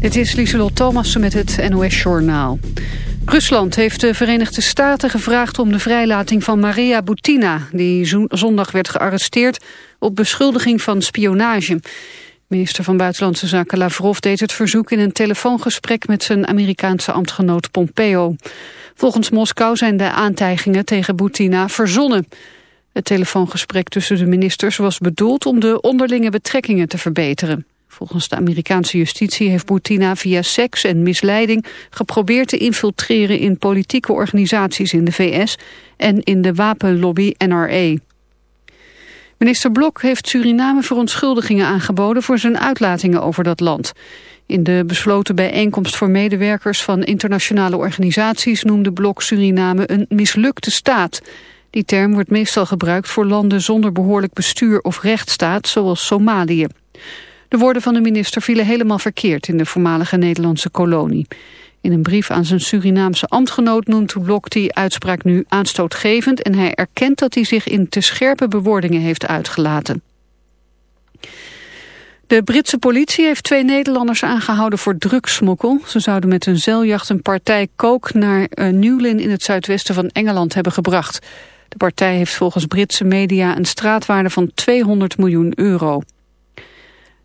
Dit is Lieselot Thomassen met het NOS-journaal. Rusland heeft de Verenigde Staten gevraagd om de vrijlating van Maria Butina... die zondag werd gearresteerd op beschuldiging van spionage. Minister van Buitenlandse Zaken Lavrov deed het verzoek... in een telefoongesprek met zijn Amerikaanse ambtgenoot Pompeo. Volgens Moskou zijn de aantijgingen tegen Butina verzonnen. Het telefoongesprek tussen de ministers was bedoeld om de onderlinge betrekkingen te verbeteren. Volgens de Amerikaanse justitie heeft Boutina via seks en misleiding geprobeerd te infiltreren in politieke organisaties in de VS en in de wapenlobby NRA. Minister Blok heeft Suriname verontschuldigingen aangeboden voor zijn uitlatingen over dat land. In de besloten bijeenkomst voor medewerkers van internationale organisaties noemde Blok Suriname een mislukte staat. Die term wordt meestal gebruikt voor landen zonder behoorlijk bestuur of rechtsstaat, zoals Somalië. De woorden van de minister vielen helemaal verkeerd in de voormalige Nederlandse kolonie. In een brief aan zijn Surinaamse ambtgenoot noemt Blok die uitspraak nu aanstootgevend... en hij erkent dat hij zich in te scherpe bewoordingen heeft uitgelaten. De Britse politie heeft twee Nederlanders aangehouden voor drugsmokkel. Ze zouden met een zeiljacht een partij kook naar uh, Newlyn in het zuidwesten van Engeland hebben gebracht. De partij heeft volgens Britse media een straatwaarde van 200 miljoen euro.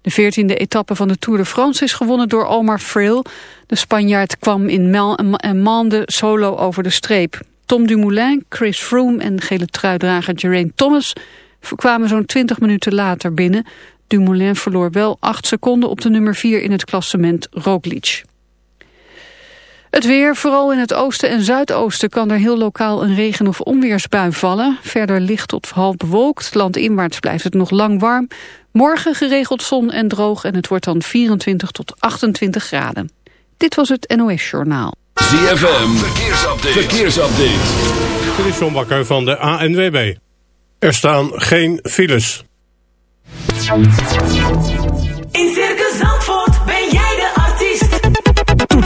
De veertiende etappe van de Tour de France is gewonnen door Omar Frail. De Spanjaard kwam in een maanden solo over de streep. Tom Dumoulin, Chris Froome en gele truidrager Geraint Thomas kwamen zo'n 20 minuten later binnen. Dumoulin verloor wel 8 seconden op de nummer 4 in het klassement Roglic. Het weer, vooral in het oosten en zuidoosten kan er heel lokaal een regen- of onweersbui vallen. Verder licht tot half bewolkt. Landinwaarts blijft het nog lang warm. Morgen geregeld zon en droog en het wordt dan 24 tot 28 graden. Dit was het NOS Journaal. ZFM, verkeersupdate. verkeersupdate. Dit is John Bakker van de ANWB. Er staan geen files. In Circus Zandvoort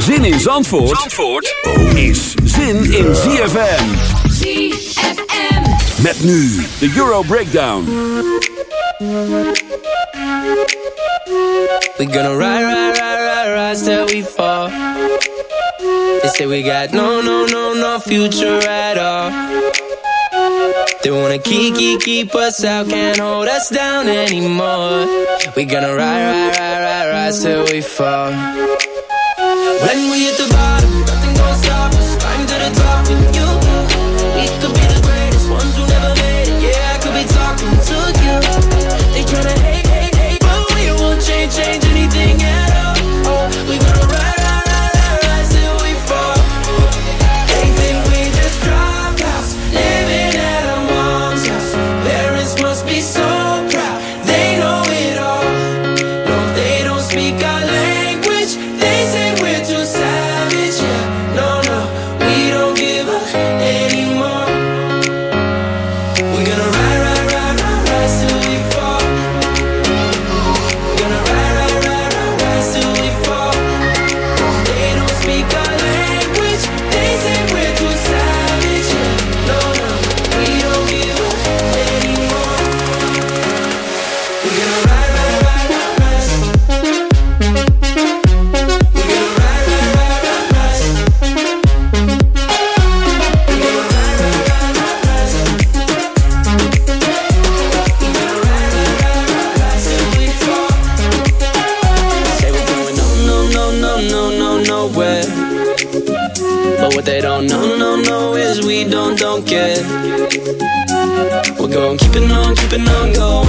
Zin in Zandvoort, Zandvoort is zin in ZFM. ZFM. Met nu de Euro Breakdown. We gonna ride, ride, ride, ride, ride till we fall. They say we got no, no, no, no future at all. They wanna keep, keep, keep us out, can't hold us down anymore. We gonna ride, ride, ride, ride, ride till we fall. When we hit the bottom, what they don't know, no, no is we don't, don't care. We're going keeping on, keeping on going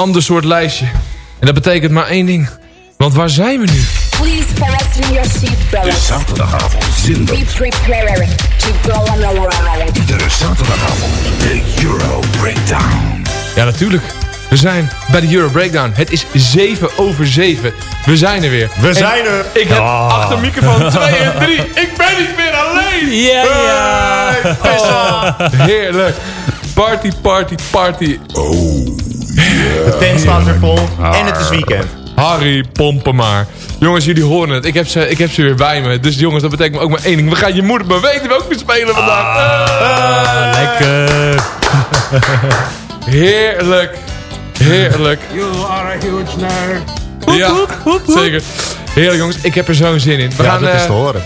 ander soort lijstje. En dat betekent maar één ding. Want waar zijn we nu? Please fasten your seatbelts. Zaterdagavond zinder. Be prepared to go on ride. Iedere zaterdagavond de Euro Breakdown. Ja, natuurlijk. We zijn bij de Euro Breakdown. Het is 7 over 7. We zijn er weer. We zijn er. Ik heb achter microfoon 2 en 3. Ik ben niet meer alleen. Ja, ja. Hey. Heerlijk. Party, party, party. De tent staat weer vol en het is weekend. Harry, pompen maar. Jongens, jullie horen het. Ik heb, ze, ik heb ze weer bij me. Dus jongens, dat betekent ook maar één ding. We gaan je moeder maar weten we spelen vandaag. Ah, lekker. Heerlijk. Heerlijk. You are a huge nerd. Ja, zeker. Heerlijk jongens, ik heb er zo'n zin in. We, Ja, gaan, dat is eh, te horen.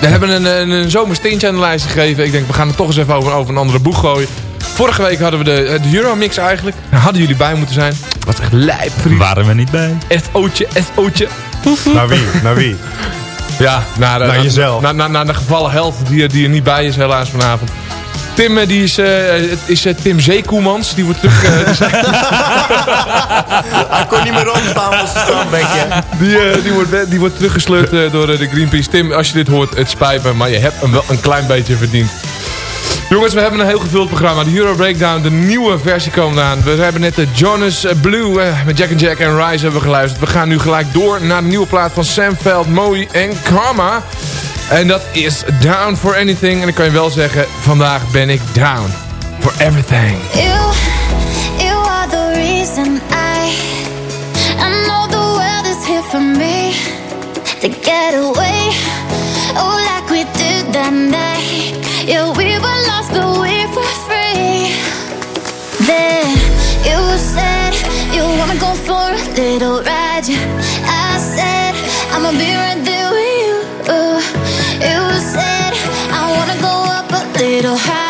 we hebben een, een, een zomersteentje aan de lijst gegeven. Ik denk, we gaan het toch eens even over, over een andere boeg gooien. Vorige week hadden we de, de Euromix eigenlijk. Daar hadden jullie bij moeten zijn. Wat echt lijp, vriend. Waren we niet bij? SO'tje, SO'tje. Naar wie? Naar wie? Ja, naar, de- Naar naar- jezelf. Naar, naar, naar de gevallen held die, er- die er niet bij is helaas vanavond. Tim, eh, die is, eh, het is eh, Tim Zeekoemans. Die wordt terug... eh, die, Hij kon niet meer opstaan als een die, eh, die, wordt, die wordt teruggesleurd eh, door eh, de Greenpeace. Tim, als je dit hoort, het spijt me. Maar je hebt hem wel een klein beetje verdiend. Jongens, we hebben een heel gevuld programma. De Euro Breakdown, de nieuwe versie komt aan. We hebben net de Jonas Blue eh, met Jack and Jack en Rise hebben geluisterd. We gaan nu gelijk door naar de nieuwe plaat van Sam Veld, Moe en Karma. En dat is Down for Anything. En ik kan je wel zeggen, vandaag ben ik down for everything. You, are the reason I, I know the world is here for me to get away. Oh, like we did that night. You said you wanna go for a little ride. I said I'ma be right there with you. You said I wanna go up a little higher.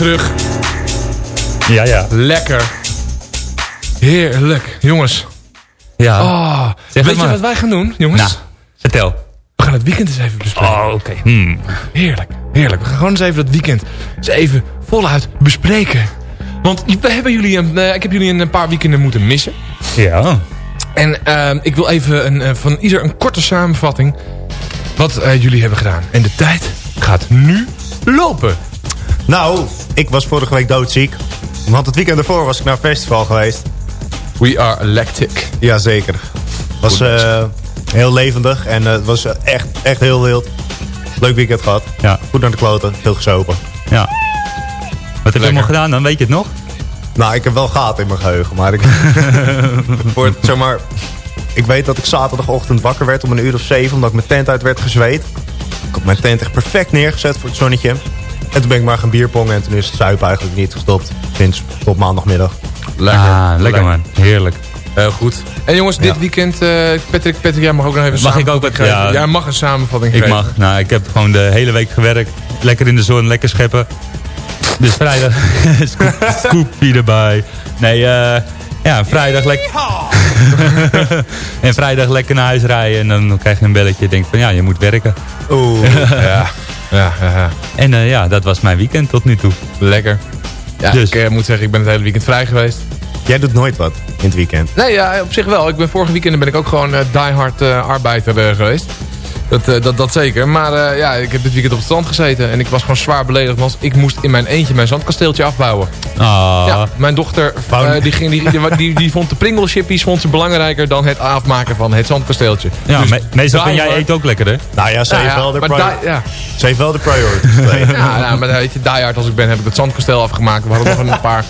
Terug. Ja, ja. Lekker. Heerlijk. Jongens. Ja. Oh, Zeg weet je maar. wat wij gaan doen, jongens? Nou, vertel. We gaan het weekend eens even bespreken. Oh, oké. Hmm. Heerlijk, heerlijk. We gaan gewoon eens even dat weekend eens even voluit bespreken. Want we hebben jullie een, eh, ik heb jullie een paar weekenden moeten missen. Ja. En eh, ik wil even een, eh, van ieder een korte samenvatting wat eh, jullie hebben gedaan. En de tijd gaat nu lopen. Nou, ik was vorige week doodziek. Want het weekend ervoor was ik naar een festival geweest. We are electric. Jazeker. Het was eh, heel levendig en eh, het was echt, echt heel wild. Leuk weekend gehad. Ja. Goed naar de kloten, veel gesopen. Ja. Wat heb je allemaal gedaan dan? Weet je het nog? Nou, ik heb wel gaten in mijn geheugen, maar ik... voor zeg maar... Ik weet dat ik zaterdagochtend wakker werd om een uur of zeven... omdat ik mijn tent uit werd gezweet. Ik had mijn tent echt perfect neergezet voor het zonnetje. En toen ben ik maar gaan bierpongen en toen is het zuipen eigenlijk niet gestopt. Sinds tot maandagmiddag. Lekker. Ah, lekker man. Heerlijk. Heel goed. En jongens, dit Ja. weekend, eh, Patrick, Patrick, jij mag ook nog even Mag ik ook samenvatting wat- geven. ja. Jij mag een samenvatting Ik geven. mag. Nou, ik heb gewoon de hele week gewerkt. Lekker in de zon, lekker scheppen. Dus vrijdag scoop, scoopie erbij. Nee, eh ja, vrijdag lekker... en vrijdag lekker naar huis rijden. En dan krijg je een belletje. Denk van, ja, je moet werken. Oeh. Ja, ja, ja, ja. En eh, ja, dat was mijn weekend tot nu toe. Lekker. Ja, Dus. ik eh, moet zeggen, ik ben het hele weekend vrij geweest. Jij doet nooit wat in het weekend. Nee, ja, op zich wel. Ik ben vorige weekend ben ik ook gewoon eh diehard eh arbeider geweest. Dat, eh, dat, dat zeker. Maar eh, ja, ik heb dit weekend op het strand gezeten. En ik was gewoon zwaar beledigd. Want ik moest in mijn eentje mijn zandkasteeltje afbouwen. Ah, Ja, mijn dochter eh, die, ging, die, die, die, die vond de Pringle chippies vond ze belangrijker dan het afmaken van het zandkasteeltje. ja Dus me- meestal vind jij eten ook lekker, hè? Nou ja, ze Nou heeft ja, wel de, ja. ze heeft wel de priorities. gekregen. Ja, nou, maar weet je, diehard als ik ben, heb ik het zandkasteel afgemaakt. We hadden nog een paar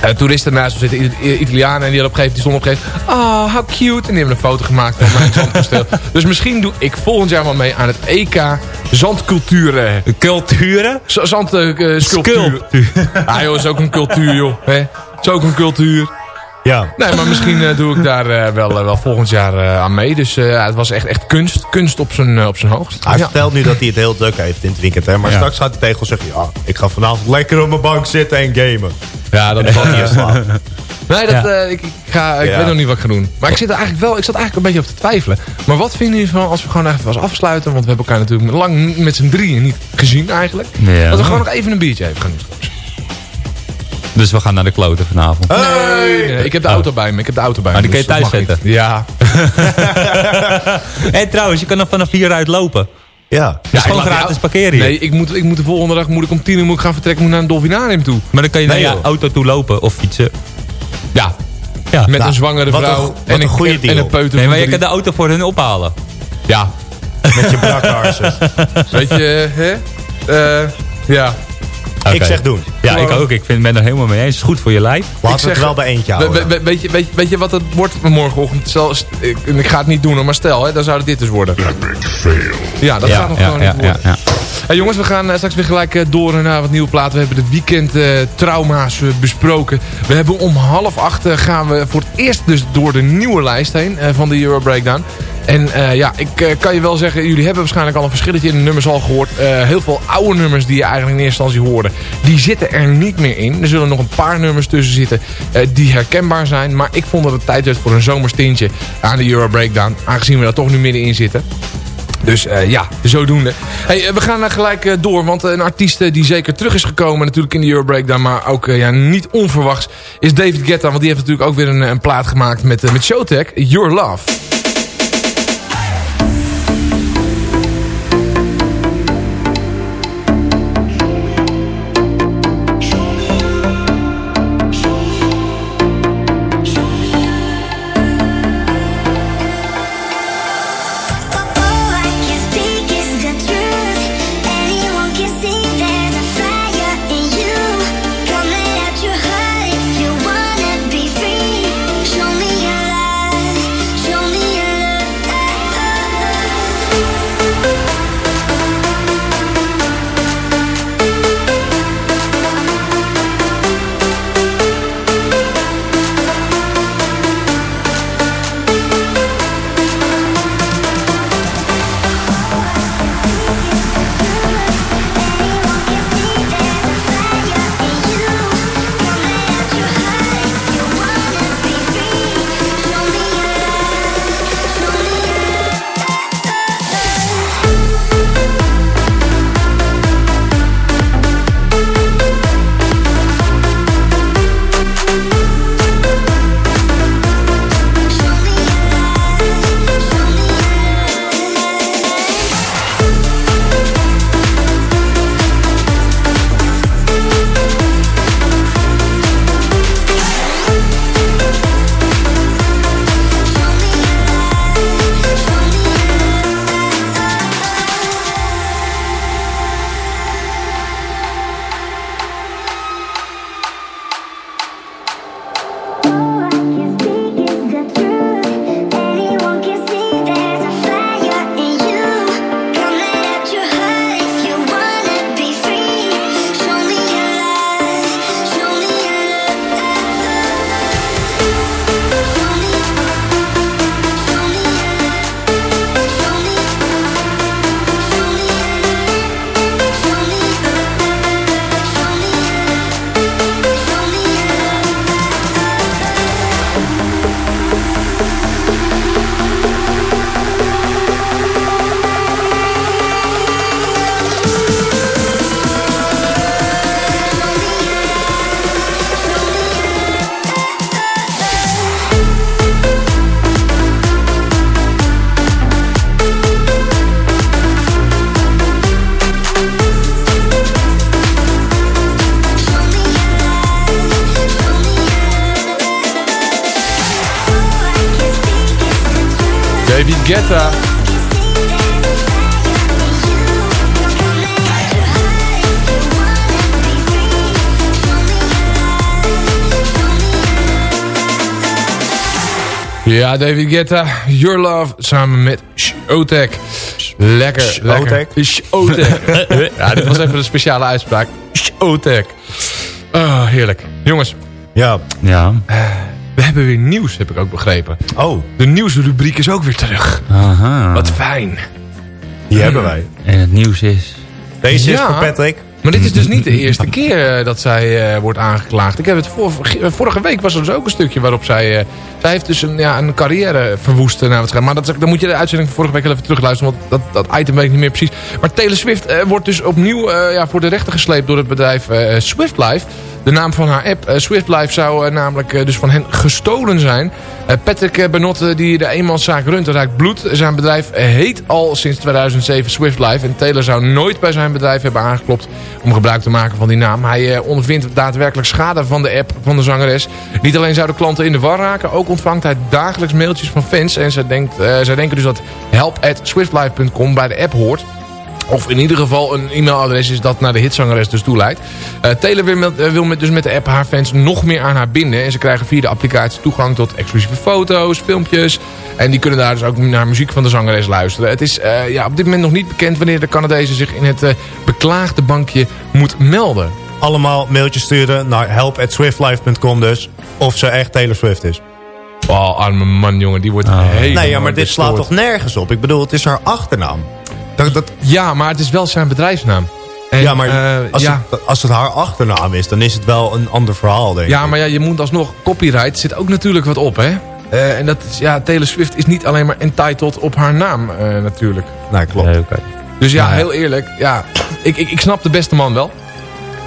eh, toeristen naast ons zitten, I- Italianen. En die, op gegeven, die stonden op een gegeven moment, oh, how cute. En die hebben een foto gemaakt van mijn zandkasteel. Dus misschien doe ik volgend jaar wel mee aan het EK zandculturen. Culturen? Zandsculptuur. sculptuur. Ah joh, is ook een cultuur joh. Hè? Is ook een cultuur. Ja. Nee, maar misschien eh, doe ik daar eh, wel, eh, wel volgend jaar eh, aan mee. Dus eh, het was echt, echt kunst. Kunst op zijn, eh, op zijn hoogst. Hij Ja. vertelt nu dat hij het heel druk heeft in het weekend. Hè? Maar Ja. straks gaat hij tegen ons zeggen... Ja, ik ga vanavond lekker op mijn bank zitten en gamen. Ja, dat En dan valt hij in slaap. Nee, dat, Ja. eh, ik, ik, ga, ik Ja. weet nog niet wat ik ga doen. Maar ik, zit er eigenlijk wel, ik zat eigenlijk een beetje op te twijfelen. Maar wat vinden jullie van als we gewoon even was afsluiten? Want we hebben elkaar natuurlijk lang met z'n drieën niet gezien eigenlijk. Ja. Dat we gewoon nog even een biertje even gaan doen. straks. Dus we gaan naar de kloten vanavond. Nee, nee, ik heb de auto bij me. Ik heb de auto bij me. Maar die kan je dus dat thuis niet. Ja. Hé, trouwens, je kan nog vanaf hieruit lopen. Ja. Dat is ik gewoon gratis parkeren hier. Nee, ik moet, ik moet de volgende dag moet ik om tien uur moet ik gaan vertrekken. Moet naar een dolfinarium toe. Maar dan kan je Nee, naar je auto toe lopen of fietsen. Ja, Ja. met Nou, een zwangere wat een vrouw. en een goede en, deal. En een peuter Nee, maar je kan de auto voor hun ophalen. Ja, Met je brakharsen. weet je, hè? Eh, ja. Ik zeg doen. Ja, ik ook. Ik vind, ben er helemaal mee eens. Het is goed voor je lijf. Laten we het wel bij eentje houden. we- we- weet, je, weet, je- weet je wat het wordt morgenochtend? Stel, st- ik, ik ga het niet doen, maar stel, hè, dan zou het dit dus worden. Ja, dat ja, gaat nog ja, gewoon ja, niet worden. Jongens, we gaan eh, straks weer gelijk eh, door naar wat nieuwe platen. We hebben de weekend trauma's eh, besproken. We hebben om half acht gaan we voor het eerst dus door de nieuwe lijst heen van de Euro Breakdown. En ja, ik kan je wel zeggen, jullie hebben waarschijnlijk al een verschilletje in de nummers al gehoord. Eh, heel veel oude nummers die je eigenlijk in eerste instantie hoorde, die zitten er niet meer in. Er zullen nog een paar nummers tussen zitten die herkenbaar zijn. Maar ik vond dat het tijd werd voor een zomerstintje aan de Euro Breakdown. Aangezien we daar toch nu middenin zitten. Dus eh, ja, zodoende. Hey, eh, we gaan uh, gelijk door, want een artiest die zeker terug is gekomen natuurlijk in de Euro Breakdown, maar ook ja, niet onverwachts, is David Guetta. Want die heeft natuurlijk ook weer een, een plaat gemaakt met, met Showtek, Your Love. Ja, David Guetta, Your Love, samen met Shotek. Lekker, lekker. Shotek. ja, dit was even een speciale uitspraak. Shotek. Oh, heerlijk. Jongens. Ja. Ja. We hebben weer nieuws, heb ik ook begrepen. Oh. De nieuwsrubriek is ook weer terug. Aha. Wat fijn. Die hebben wij. En het nieuws is... Deze is voor Patrick. Maar dit is dus niet de eerste keer eh, dat zij eh, wordt aangeklaagd. Ik heb het voor, vorige week was er dus ook een stukje waarop zij... eh, zij heeft dus een, ja, een carrière verwoest. eh, het schijnt. maar dat, dan moet je de uitzending van vorige week wel even terugluisteren. Want dat, dat item weet ik niet meer precies. Maar Taylor Swift eh, wordt dus opnieuw eh, ja, voor de rechter gesleept door het bedrijf eh, Swift Life. De naam van haar app. Eh, Swift Life zou eh, namelijk eh, dus van hen gestolen zijn. Patrick Benot, eh, die de eenmanszaak runt, ruikt bloed. Zijn bedrijf heet al sinds 2007 Swift Life. En Taylor zou nooit bij zijn bedrijf hebben aangeklopt om gebruik te maken van die naam. Hij ondervindt daadwerkelijk schade van de app van de zangeres. Niet alleen zouden klanten in de war raken, ook ontvangt hij dagelijks mailtjes van fans. En zij, denkt, zij denken dus dat help@swiftlife.com bij de app hoort. Of in ieder geval een e-mailadres is dat naar de hitzangeres dus toeleidt. Eh Taylor wil, met, eh, wil met, dus met de app haar fans nog meer aan haar binden. En ze krijgen via de applicatie toegang tot exclusieve foto's, filmpjes. En die kunnen daar dus ook naar muziek van de zangeres luisteren. Het is eh, ja, op dit moment nog niet bekend wanneer de Canadezen zich in het eh, beklaagde bankje moet melden. Allemaal mailtjes sturen naar help@swiftlife.com dus. Of ze echt Taylor Swift is. Oh, arme man jongen, die wordt helemaal Nee, ja, maar dit slaat toch nergens op? Ik bedoel, het is haar achternaam. Dat, dat, Ja, maar het is wel zijn bedrijfsnaam. En, ja, maar eh, als, ja. Het, als het haar achternaam is, dan is het wel een ander verhaal, denk Ja, ik. maar ja, je moet alsnog... Copyright zit ook natuurlijk wat op, hè? Eh, en dat is, ja, Taylor Swift is niet alleen maar entitled op haar naam, eh, natuurlijk. Nee, klopt. Dus ja, Nou ja. heel eerlijk. Ja, ik, ik, ik snap de beste man wel.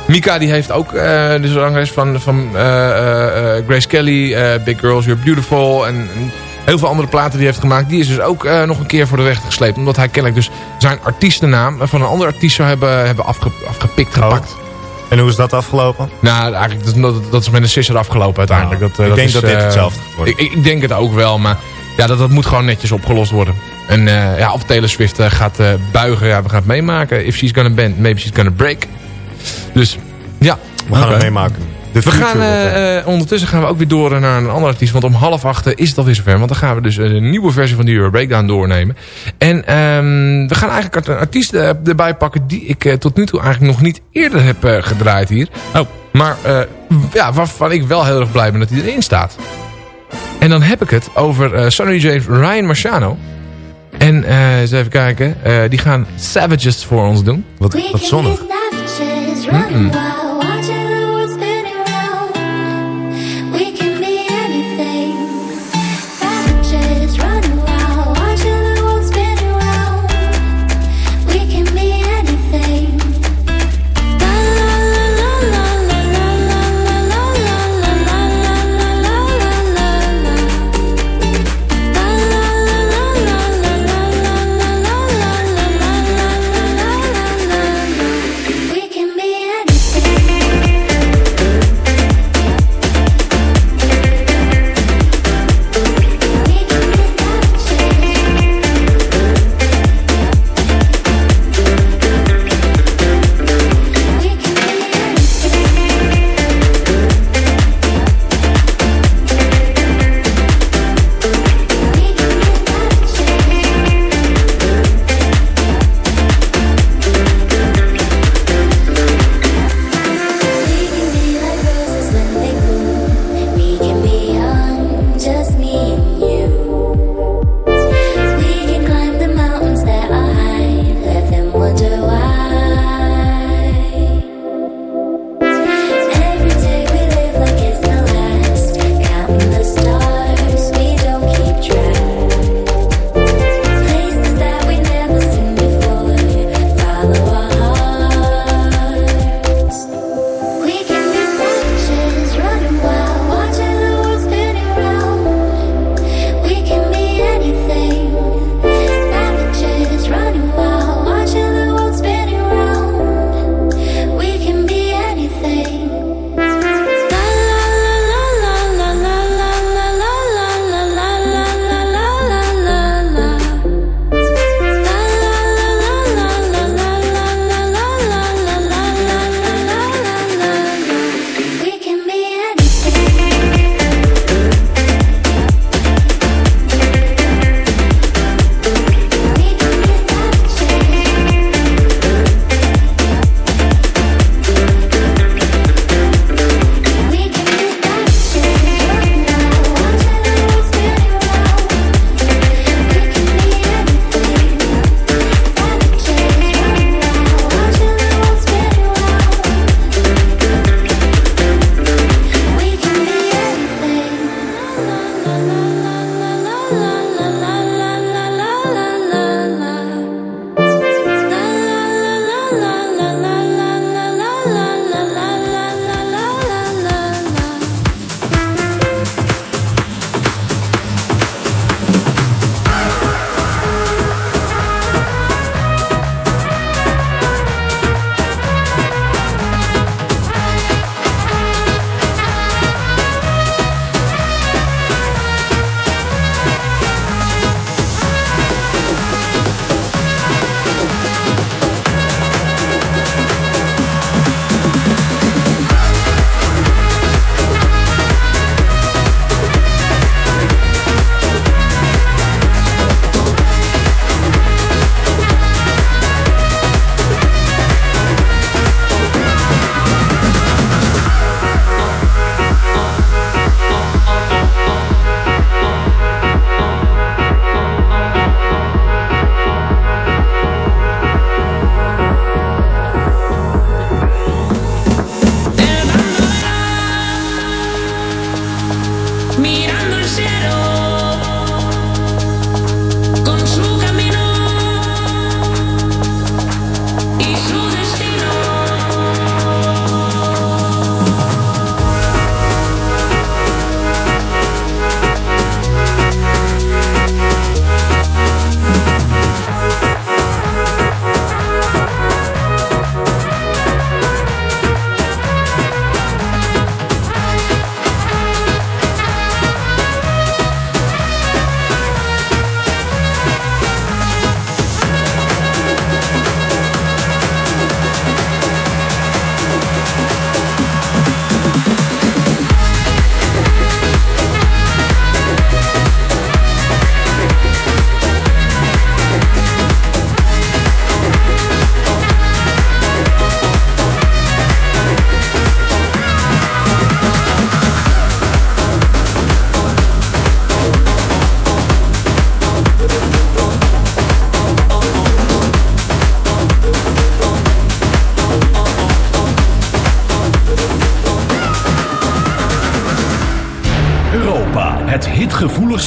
Mika die heeft ook eh, de zangeres van, van eh, eh, eh, Grace Kelly, Big Girls, You're Beautiful en, en heel veel andere platen die hij heeft gemaakt. Die is dus ook eh, nog een keer voor de rechter gesleept. Omdat hij kennelijk dus zijn artiestennaam van een andere artiest zou hebben, hebben afge, afgepikt, gepakt. En hoe is dat afgelopen? Nou, eigenlijk, dat, dat, is met een sisser afgelopen uiteindelijk. Dat, eh, ik denk is, dat dit eh, hetzelfde worden. Ik, ik, denk het ook wel, maar ja, dat, dat moet gewoon netjes opgelost worden. En eh, ja, of Taylor Swift eh, gaat eh, buigen, ja, we gaan het meemaken. If she's gonna bend, maybe she's gonna break. Dus ja. We gaan het meemaken. De We gaan, wordt, eh, eh, ondertussen gaan we ook weer door naar een andere artiest. Want om half acht eh, is het alweer zover. Want dan gaan we dus een nieuwe versie van de Euro Breakdown doornemen. En ehm, we gaan eigenlijk een artiest eh, erbij pakken... die ik eh, tot nu toe eigenlijk nog niet eerder heb eh, gedraaid hier. Oh. Maar eh, ja, waarvan ik wel heel erg blij ben dat hij erin staat. En dan heb ik het over eh Sonny James Ryan Marciano. En eh eens even kijken. eh, die gaan Savages voor ons doen. Wat, wat zonnig. Mm-mm. We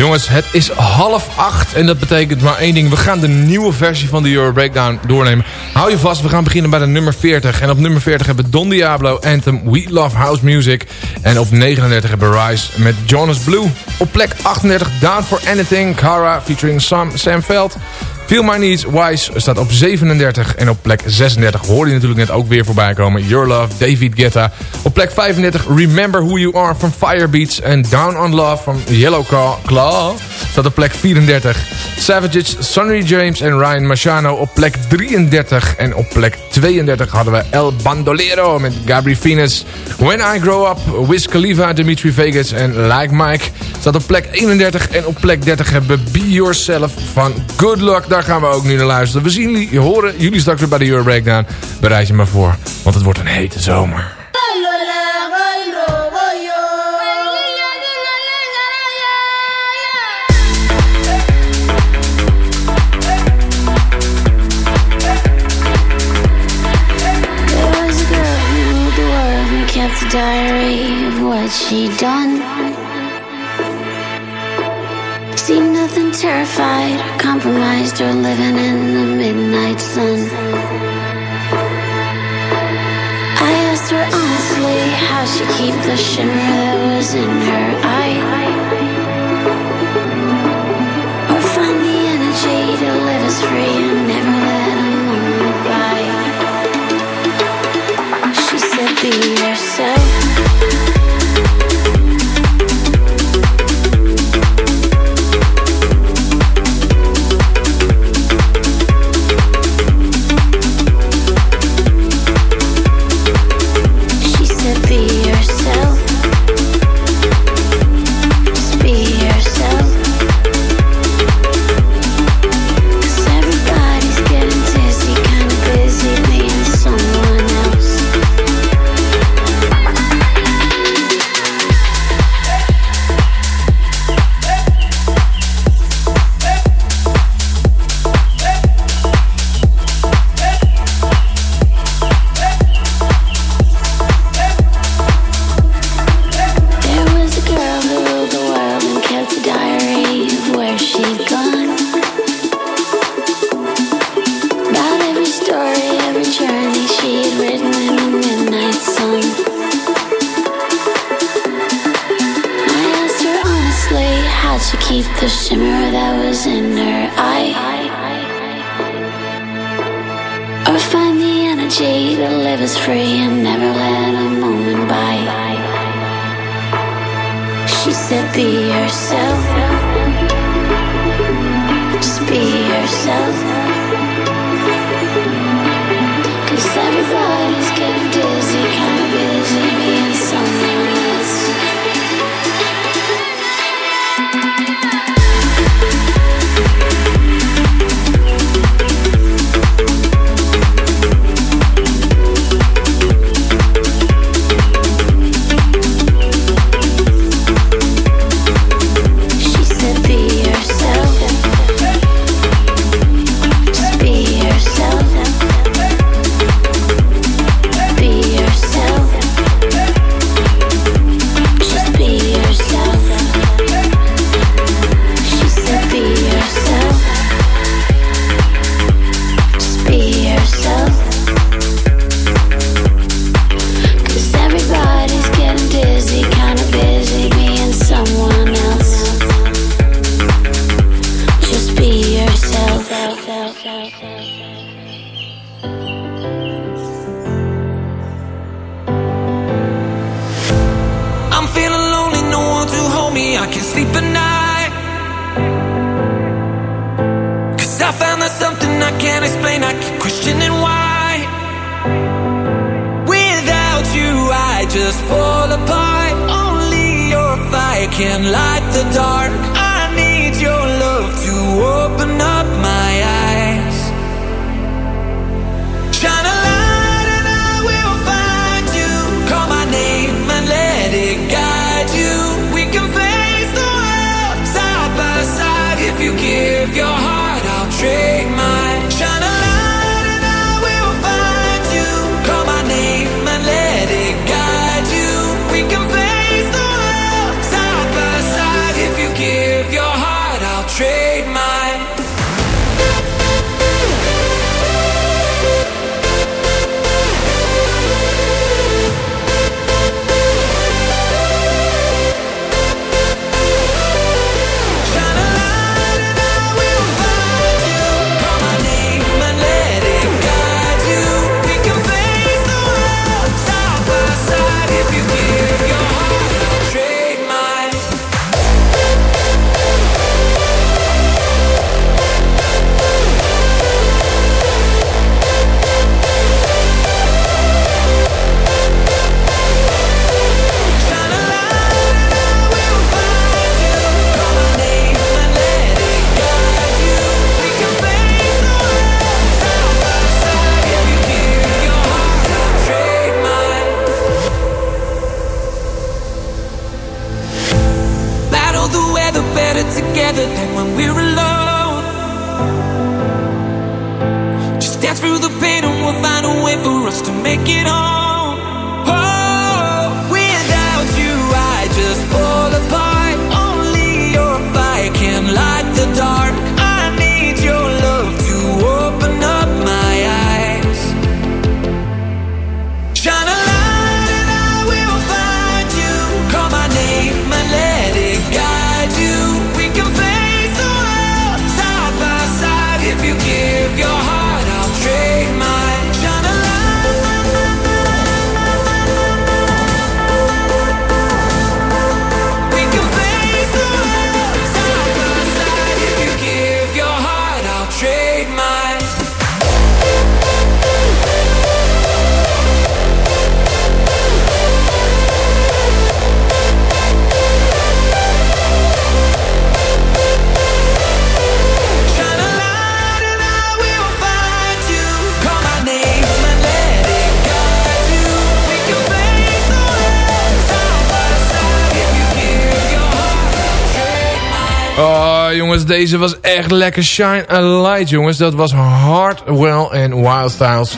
Jongens, het is half acht en dat betekent maar één ding. We gaan de nieuwe versie van de Euro Breakdown doornemen. Hou je vast, we gaan beginnen bij de nummer 40. En op nummer 40 hebben Don Diablo, Anthem, We Love House Music. En op 39 hebben Rise met Jonas Blue. Op plek 38 Down For Anything, Cara featuring Sam, Sam Veld. Feel My Needs, Wise staat op 37. En op plek 36 hoorde je natuurlijk net ook weer voorbij komen. Your Love, David Guetta. Op plek 35 Remember Who You Are van Firebeats. En Down On Love van Yellow Claw, staat op plek 34. Savages, Sonny James en Ryan Machano op plek 33. En op plek 32 hadden we El Bandolero met Gabri Venus. When I Grow Up, Wiz Khalifa, Dimitri Vegas en Like Mike staat op plek 31. En op plek 30 hebben we Be Yourself van Good Luck. Daar gaan we ook nu naar luisteren. We zien jullie, horen jullie straks weer bij de Euro Breakdown. Bereid je maar voor, want het wordt een hete zomer. Diary of what done. Nothing terrified her living in the midnight sun. I asked her honestly how she keep the shimmer that was in her eye. Or find the energy to live as free and never let a. She said, Be deze was echt lekker. Shine a Light, jongens. Dat was Hardwell en Wild Styles.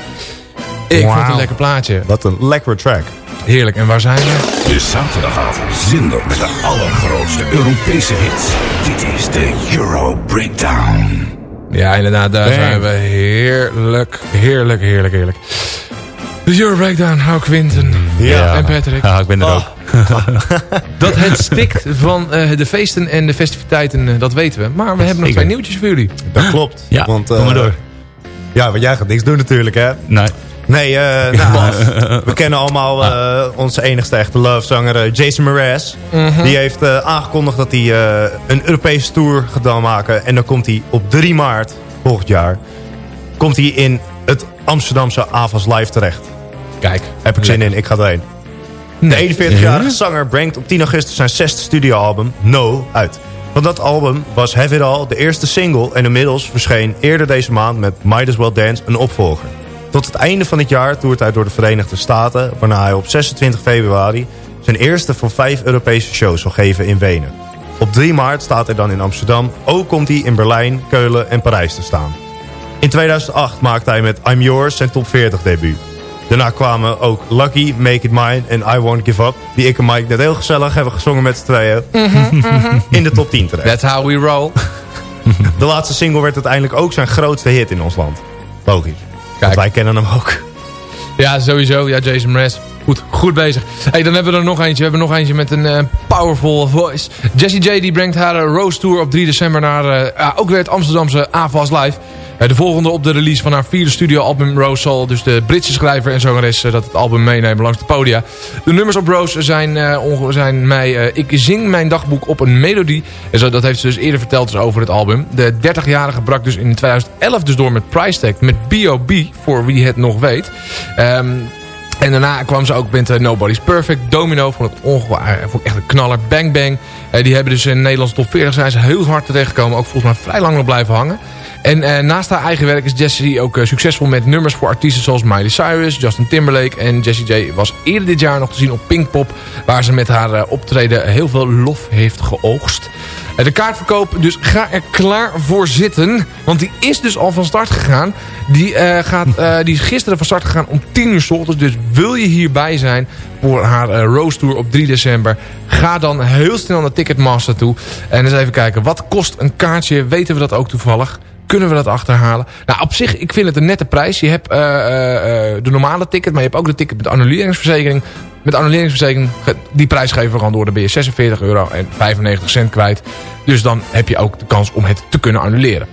Ik vond het een lekker plaatje. Wat een lekkere track. Heerlijk. En waar zijn we? De zaterdagavond zinder met de allergrootste Europese hits. Dit is de Euro Breakdown. Ja, inderdaad. Daar zijn we. Heerlijk, heerlijk, heerlijk, heerlijk. De Euro Breakdown. Hou Quinten. Ja. En Patrick. Ja, ik ben er ook. Dat het stikt van eh, de feesten en de festiviteiten, eh, dat weten we. Maar we hebben nog twee nieuwtjes voor jullie. Dat klopt. Ja, want, kom maar eh, door. Ja, want jij gaat niks doen natuurlijk, hè? Nee. Nee, eh, nou, we kennen allemaal eh, onze enigste echte lovezanger Jason Mraz. Mhm. Die heeft eh, aangekondigd dat hij eh, een Europese tour gaat dan maken. En dan komt hij op 3 maart volgend jaar... komt hij in het Amsterdamse Avas Live terecht. Kijk. Heb ik zin in, ik ga erheen. De 41-jarige zanger brengt op 10 augustus zijn zesde studioalbum No uit. Van dat album was Have It All de eerste single... en inmiddels verscheen eerder deze maand met Might As Well Dance een opvolger. Tot het einde van het jaar toert hij door de Verenigde Staten... waarna hij op 26 februari zijn eerste van vijf Europese shows zal geven in Wenen. Op 3 maart staat hij dan in Amsterdam. Ook komt hij in Berlijn, Keulen en Parijs te staan. In 2008 maakte hij met I'm Yours zijn top 40 debuut. Daarna kwamen ook Lucky, Make It Mine en I Won't Give Up... die ik en Mike net heel gezellig hebben gezongen met z'n tweeën... in de top 10 terecht. That's how we roll. De laatste single werd uiteindelijk ook zijn grootste hit in ons land. Logisch. Want wij kennen hem ook. Ja, sowieso. Ja, Jason Mraz. Goed, goed bezig. Hey, dan hebben we er nog eentje. We hebben nog eentje met een eh, powerful voice. Jessie J die brengt haar eh, Rose Tour op 3 december naar eh, ook weer het Amsterdamse AVAS Live. De volgende op de release van haar vierde studioalbum Rose zal dus de Britse schrijver en zangeres dat het album meenemen langs de podia. De nummers op Rose zijn, zijn mij Ik zing mijn dagboek op een melodie. En zo, dat heeft ze dus eerder verteld dus over het album. De 30-jarige brak dus in 2011 dus door met Price Tag met B.O.B. voor wie het nog weet. Ehm, en daarna kwam ze ook met eh, Nobody's Perfect. Domino vond ik, eh, vond ik echt een knaller. Bang Bang. Eh, die hebben dus in de Nederlandse top 40 zijn ze heel hard terechtgekomen. Ook volgens mij vrij lang nog blijven hangen. En eh, naast haar eigen werk is Jessie ook eh, succesvol met nummers voor artiesten zoals Miley Cyrus, Justin Timberlake. En Jessie J was eerder dit jaar nog te zien op Pinkpop. Waar ze met haar eh, optreden heel veel lof heeft geoogst. De kaartverkoop, dus ga er klaar voor zitten. Want die is dus al van start gegaan. Die, gaat, die is gisteren van start gegaan om 10 uur s ochtends. Dus wil je hierbij zijn voor haar eh, Rose Tour op 3 december. Ga dan heel snel naar Ticketmaster toe. En eens even kijken, wat kost een kaartje? Weten we dat ook toevallig? Kunnen we dat achterhalen? Nou, op zich, ik vind het een nette prijs. Je hebt eh, eh, eh, de normale ticket, maar je hebt ook de ticket met de annuleringsverzekering. Met annuleringsverzekering, die prijs geven we gewoon door. Dan ben je 46 euro en 95 cent kwijt. Dus dan heb je ook de kans om het te kunnen annuleren.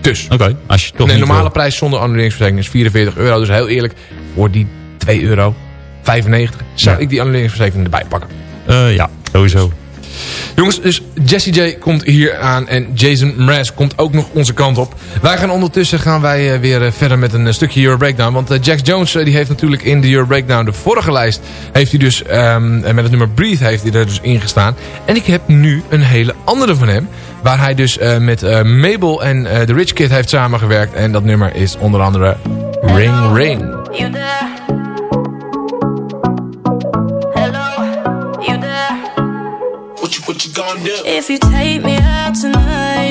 Dus, Oké, als je toch de niet normale wil. prijs zonder annuleringsverzekering is 44 euro. Dus heel eerlijk, voor die 2 euro 95 zou ik die annuleringsverzekering erbij pakken. Ja, sowieso. Jongens, dus Jessie J komt hier aan en Jason Mraz komt ook nog onze kant op. Wij gaan ondertussen gaan wij eh, weer eh, verder met een eh, stukje Euro Breakdown. Want Jax Jones die heeft natuurlijk in de Euro Breakdown, de vorige lijst, heeft hij dus ehm, met het nummer Breathe heeft hij er dus in gestaan. En ik heb nu een hele andere van hem. Waar hij dus met Mabel en The Rich Kid heeft samengewerkt. En dat nummer is onder andere Ring Ring. Do? If you take me out tonight,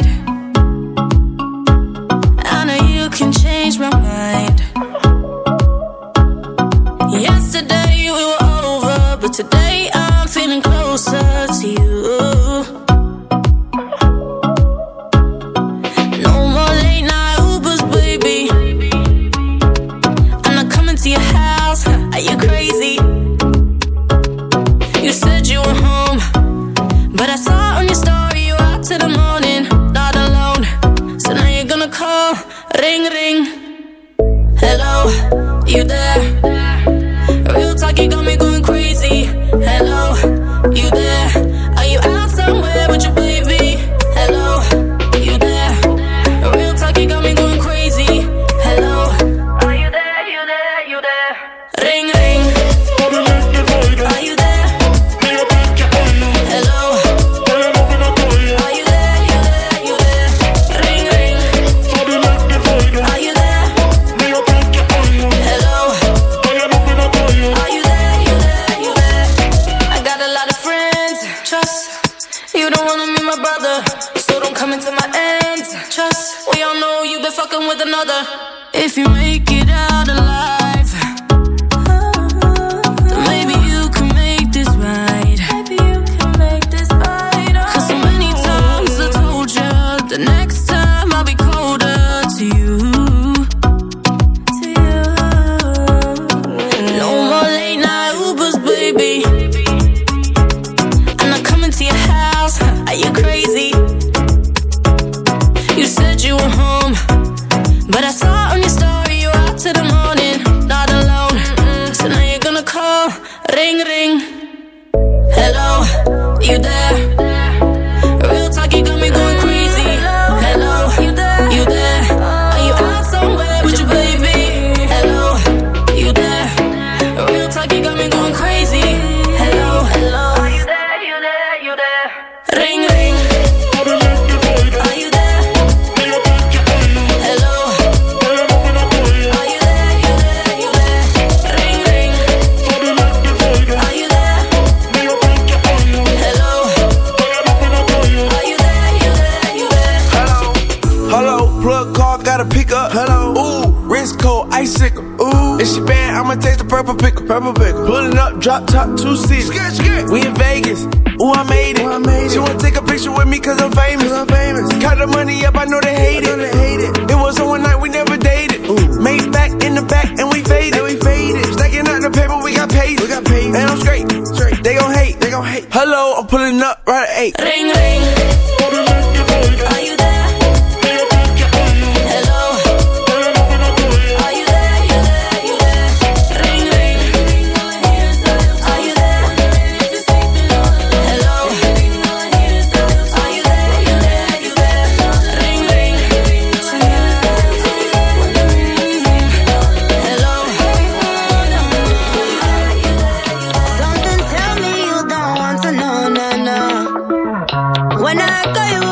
Got you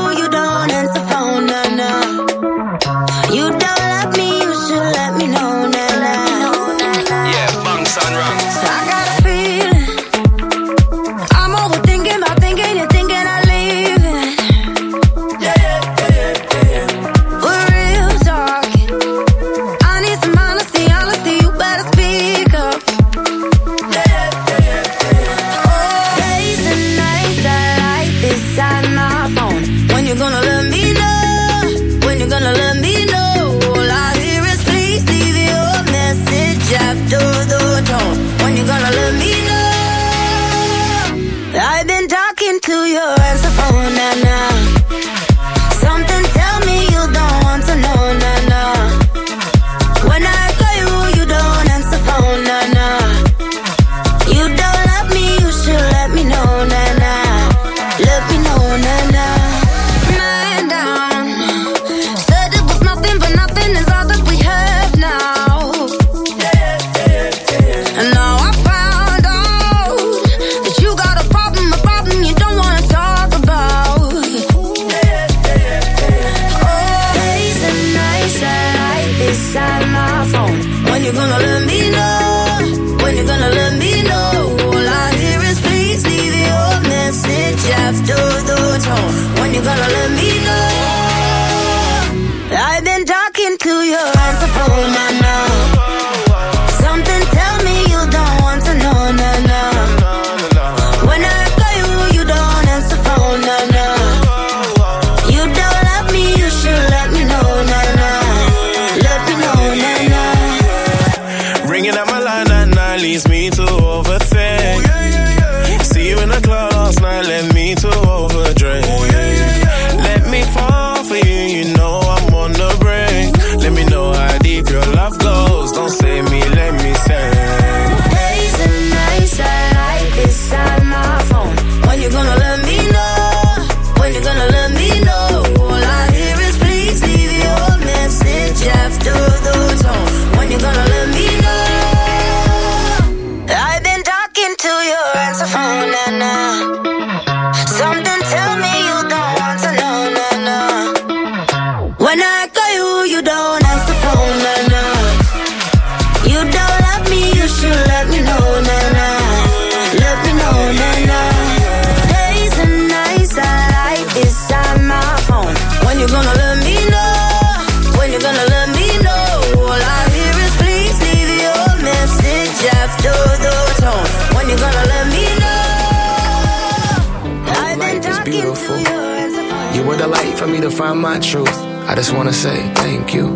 find my truth. I just wanna say thank you.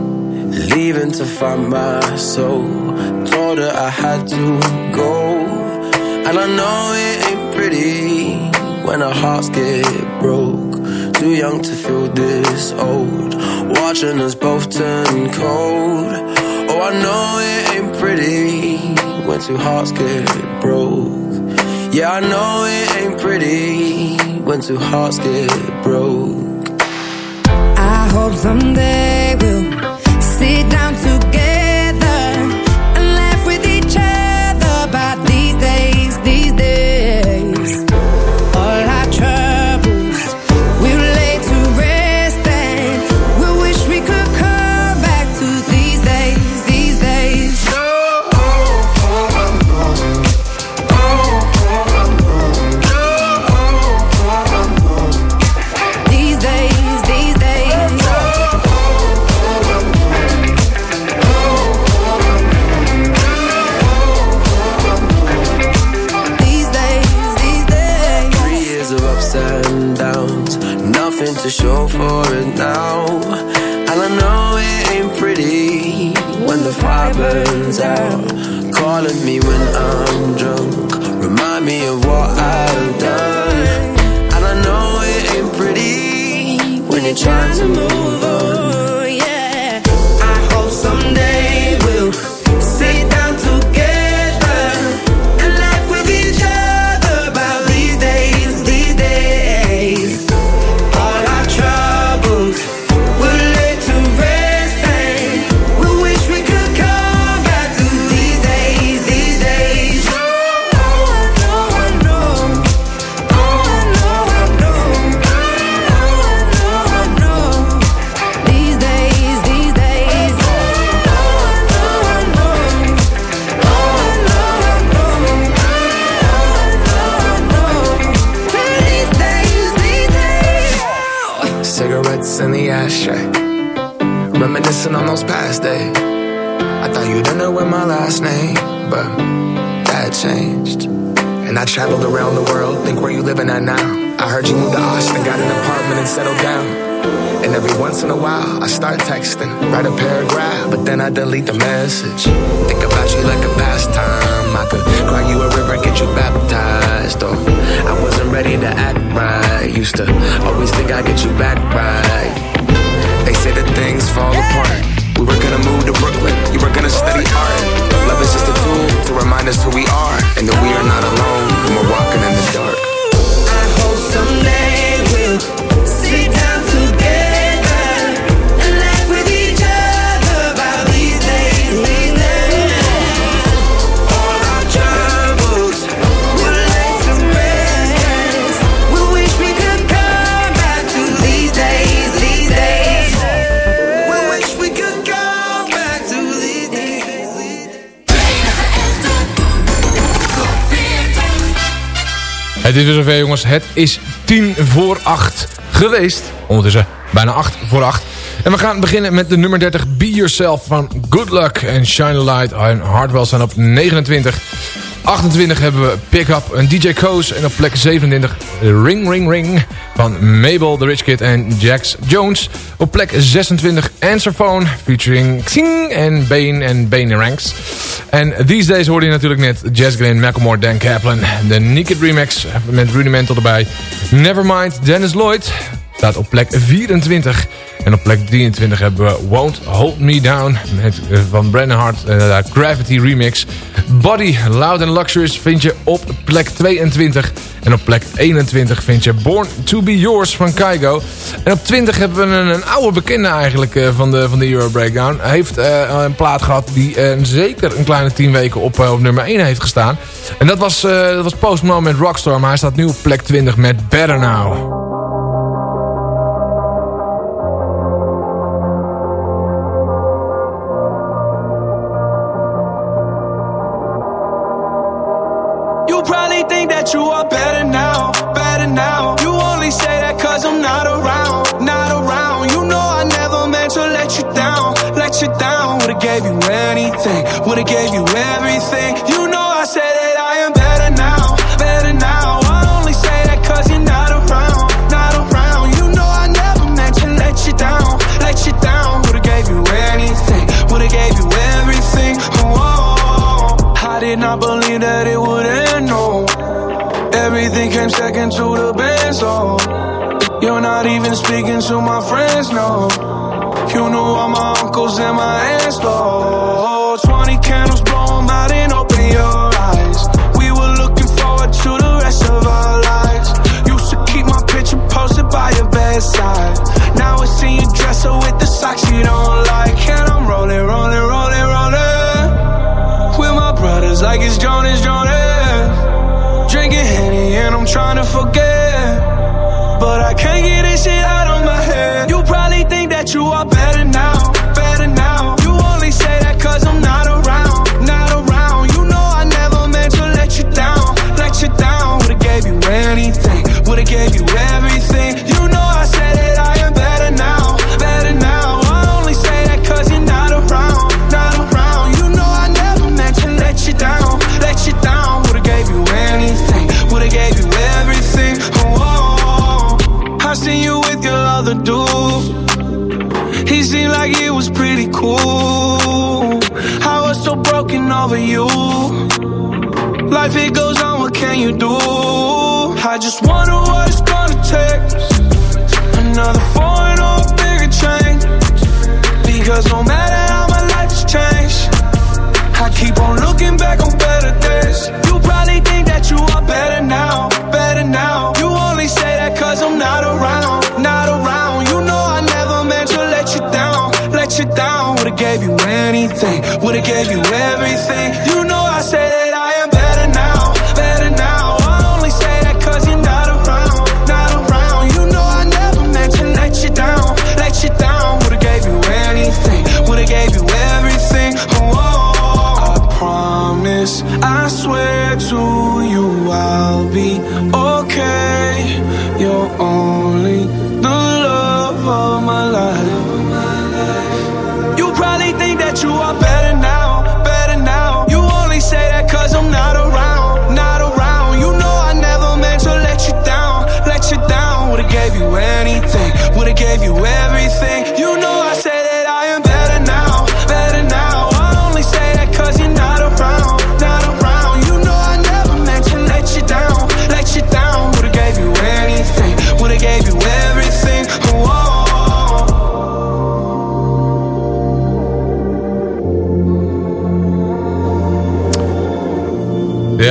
Leaving to find my soul. Told her I had to go. And I know it ain't pretty when our hearts get broke. Too young to feel this old. Watching us both turn cold. Oh, I know it ain't pretty when two hearts get broke. Yeah, I know it ain't pretty when two hearts get broke hope someday we'll sit down to write a paragraph, but then I delete the message. Think about you like a pastime. I could cry you a river, get you baptized. Or I wasn't ready to act right. Used to always think I'd get you back right. They say that things fall apart. We were gonna move to Brooklyn, you were gonna study art. Love is just a tool to remind us who we are and that we are not alone when we're walking in the dark. I hope someday we'll Het is weer zover jongens. Het is tien voor acht geweest. Ondertussen bijna acht voor acht. En we gaan beginnen met de nummer 30 Be Yourself van Good Luck en Shine a Light en Hardwell zijn op 29. 28 hebben we Pick Up en DJ Koos. En op plek 27 Ring Ring Ring van Mabel, The Rich Kid en Jax Jones. Op plek 26 Answer Phone featuring Xing en Bane en Bane Ranks. En These Days hoorde je natuurlijk net Jazz Glenn, Macklemore, Dan Kaplan. De Naked Remix met Rudimental erbij. Nevermind, Dennis Lloyd staat op plek 24. En op plek 23 hebben we Won't Hold Me Down met, eh, van Brandon Hart, uh, Gravity Remix. Body, Loud and Luxurious vind je op plek 22. En op plek 21 vind je Born To Be Yours van Kygo. En op 20 hebben we een, een oude bekende eigenlijk uh, van, de, van de Euro Breakdown. Hij heeft een plaat gehad die zeker een kleine 10 weken op, op nummer 1 heeft gestaan. En dat was, dat was Post Malone met Rockstar, maar hij staat nu op plek 20 met Better Now. Anything, would've gave you everything. You know I said that I am better now, better now. I only say that cause you're not around, not around. You know I never meant to let you down, let you down. Would've gave you anything, would've gave you everything. Oh, I did not believe that it would end, no. Everything came second to the best, oh. You're not even speaking to my friends, no. You knew all my uncles and my aunts, Lord. Bedside. Now it's in your dresser with the socks you don't like. And I'm rolling, rolling, rolling, rolling. With my brothers like it's Jonas, Jonas. Drinking Henny and I'm trying to forget. But I can't get this shit out of my head. You probably think that you are better now, better now. You only say that cause I'm not around, not around. You know I never meant to let you down, let you down. Would've gave you anything, would've gave you everything. pretty cool. I was so broken over you. Life it goes on, what can you do? I just wonder what it's gonna take. Another foreign or a bigger change. Because no matter how my life has changed, I keep on looking back on better days. You probably think that you are better now, better now. You only say that cause I'm not around. Anything, would've gave you everything. You know I say that I am better now, better now. I only say that cause you're not around, not around. You know I never meant to let you down, let you down. Would've gave you anything, would've gave you everything. Oh, I promise, I swear to you I'll be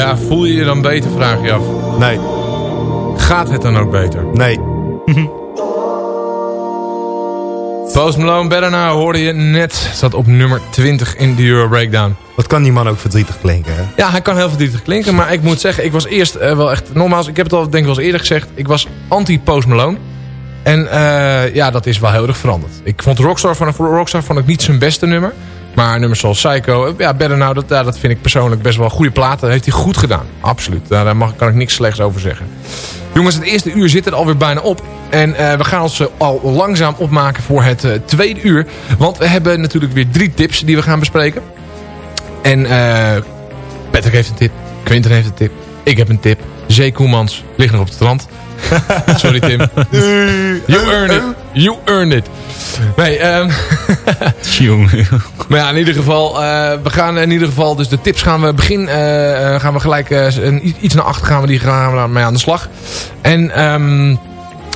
Ja, voel je je dan beter, vraag je af. Nee. Gaat het dan ook beter? Nee. Post Malone Better Now hoorde je net. Staat op nummer 20 in de Euro Breakdown. Wat kan die man ook verdrietig klinken, hè? Ja, hij kan heel verdrietig klinken. Maar ik moet zeggen, ik was eerst eh, wel echt... Nogmaals, ik heb het al denk ik wel eens eerder gezegd. Ik was anti-Post Malone. En eh, ja, dat is wel heel erg veranderd. Ik vond Rockstar van Rockstar vond ik niet zijn beste nummer. Maar nummers zoals Psycho, ja, Better Now, dat, dat vind ik persoonlijk best wel goede plaat. Dat heeft hij goed gedaan, absoluut. Daar, mag, kan ik niks slechts over zeggen. Jongens, het eerste uur zit er alweer bijna op. En eh, we gaan ons eh, al langzaam opmaken voor het eh, tweede uur. Want we hebben natuurlijk weer drie tips die we gaan bespreken. En Patrick heeft een tip. Quinten heeft een tip. Ik heb een tip. Zee Koemans ligt nog op het strand. Sorry Tim. You earned it. You earned it. Nee, ehm maar ja, in ieder geval, eh, we gaan in ieder geval, dus de tips gaan we begin, eh, eh, gaan we gelijk een, iets naar achter gaan we, die gaan we mee aan de slag. En ehm,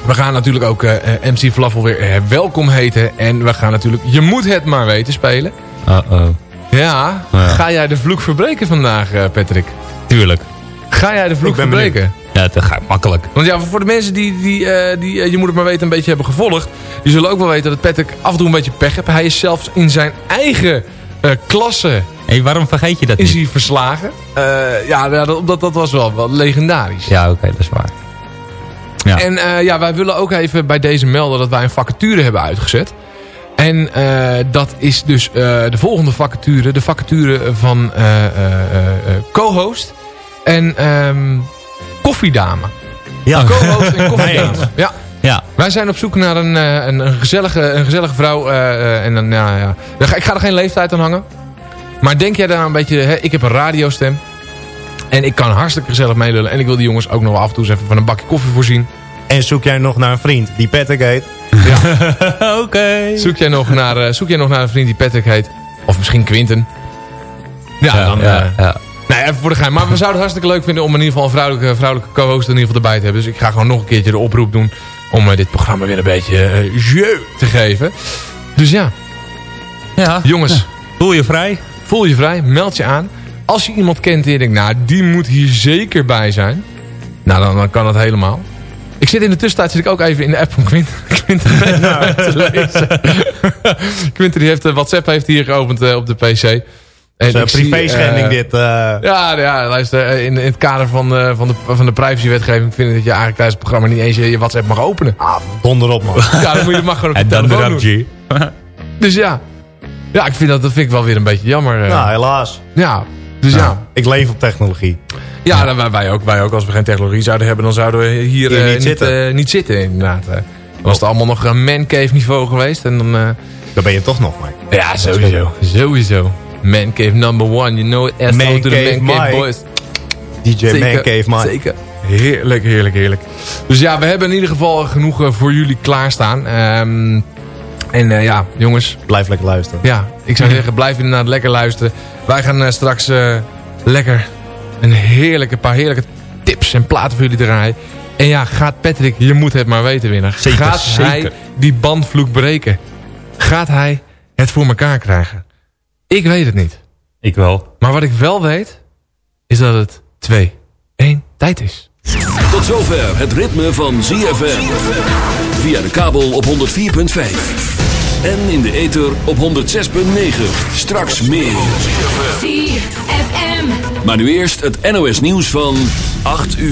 we gaan natuurlijk ook MC Fluffel weer welkom heten. En we gaan natuurlijk Je moet het maar weten spelen. Uh-oh. Ja, Ja. ga jij de vloek verbreken vandaag, Patrick? Tuurlijk. Ga jij de vloek verbreken? Ja, dat gaat makkelijk. Want ja, voor de mensen die, die, eh, die eh, Je moet het maar weten een beetje hebben gevolgd. Die zullen ook wel weten dat Patrick af en toe een beetje pech heeft. Hij is zelfs in zijn eigen eh, klasse... Hé, waarom vergeet je dat Is niet? hij verslagen? Ja, ja, dat, dat, dat was wel, wel legendarisch. Ja, oké, dat is waar. Ja. En ja, wij willen ook even bij deze melden dat wij een vacature hebben uitgezet. En dat is dus de volgende vacature. De vacature van co-host en ehm, koffiedame. Ja. Co-host en koffiedame. Ja. Ja. Wij zijn op zoek naar een, eh, een, een, gezellige, een gezellige vrouw. eh, eh, en dan, ja, ja. Ik ga er geen leeftijd aan hangen. Maar denk jij daar een beetje... Hè, ik heb een radiostem. En ik kan hartstikke gezellig meelullen. En ik wil die jongens ook nog wel af en toe eens even van een bakje koffie voorzien. En zoek jij nog naar een vriend die Patrick heet? Oké. Zoek, jij nog naar, zoek jij nog naar een vriend die Patrick heet? Of misschien Quinten? Ja, Ja, dan... ja, ja. Nee, even voor de gein. Maar we zouden het hartstikke leuk vinden om in ieder geval een vrouwelijke, vrouwelijke co-host in ieder geval erbij te hebben. Dus ik ga gewoon nog een keertje de oproep doen om eh, dit programma weer een beetje eh jeu te geven. Dus ja, Ja. jongens, Voel je vrij? voel je vrij, meld je aan. Als je iemand kent die je denkt, nou, die moet hier zeker bij zijn. Nou, dan, dan kan dat helemaal. Ik zit in de tussentijd zit ik ook even in de app van Quint. Quinten te lezen. Quinten die heeft, eh, WhatsApp heeft hier geopend op de PC. En zie, privé-schending eh, dit. eh. Ja, ja, luister, eh, in, in het kader van, van, de, van de privacywetgeving vind ik dat je eigenlijk tijdens het programma niet eens je, je WhatsApp mag openen. Ah, donder op man. Ja, dan moet je mag gewoon op je En dan telefoon doen. Dus ja, ja ik vind dat, dat vind ik wel weer een beetje jammer. Nou, helaas. ja, dus ja. Ik leef op technologie. Ja, dan wij- wij ook. Wij ook. Als we geen technologie zouden hebben, dan zouden we hier, Hier niet niet, zitten. niet zitten. Inderdaad. Dan was het allemaal nog een mancave niveau geweest. En dan, Daar ben je toch nog mee. ja, sowieso. Sowieso. Mancave number one. You know it. As Man to the Cave Mike. boys. DJ Man Cave Mike. Zeker. Heerlijk, heerlijk, heerlijk. Dus ja, we hebben in ieder geval genoeg eh, voor jullie klaarstaan. Ehm, En eh, ja, jongens. Blijf lekker luisteren. Ja, ik zou zeggen, blijf inderdaad lekker luisteren. Wij gaan eh, straks eh, lekker een heerlijke, paar heerlijke tips en platen voor jullie draaien. En ja, gaat Patrick, je moet het maar weten winnen. Zeker, gaat hij zeker. die bandvloek breken? Gaat hij het voor elkaar krijgen? Ik weet het niet. Ik wel. Maar wat ik wel weet, is dat het 2, 1, tijd is. Tot zover het ritme van ZFM. Via de kabel op 104.5. En in de ether op 106.9. Straks meer. ZFM. Maar nu eerst het NOS nieuws van 8 uur.